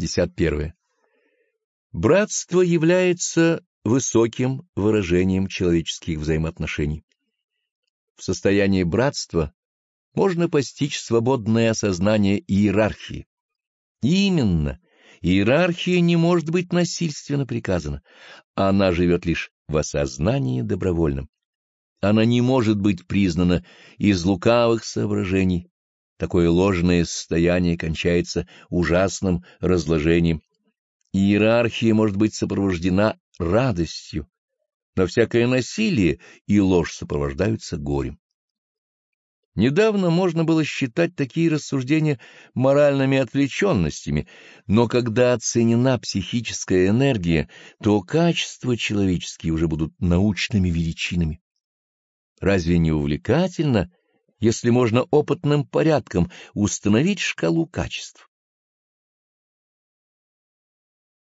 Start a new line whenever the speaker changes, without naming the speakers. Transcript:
51. Братство является высоким выражением человеческих взаимоотношений. В состоянии братства можно постичь свободное осознание иерархии. именно, иерархия не может быть насильственно приказана, она живет лишь в осознании добровольном. Она не может быть признана из лукавых соображений. Такое ложное состояние кончается ужасным разложением. Иерархия может быть сопровождена радостью, но всякое насилие и ложь сопровождаются горем. Недавно можно было считать такие рассуждения моральными отвлеченностями, но когда оценена психическая энергия, то качества человеческие уже будут научными величинами. Разве не увлекательно, если можно опытным порядком установить шкалу качеств?